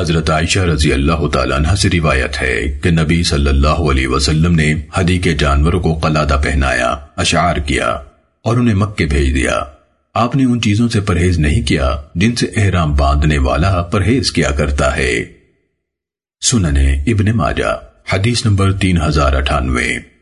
حضرت عائشہ رضی اللہ تعالیٰ عنہ سے روایت ہے کہ نبی صلی اللہ علیہ وسلم نے حدی کے جانوروں کو قلادہ پہنایا، اشعار کیا اور انہیں مکے بھیج دیا۔ آپ نے ان چیزوں سے پرہیز نہیں کیا جن سے احرام باندھنے والا پرہیز کیا کرتا ہے۔ سننے ابن ماجہ، حدیث نمبر تین ہزار اٹھانوے۔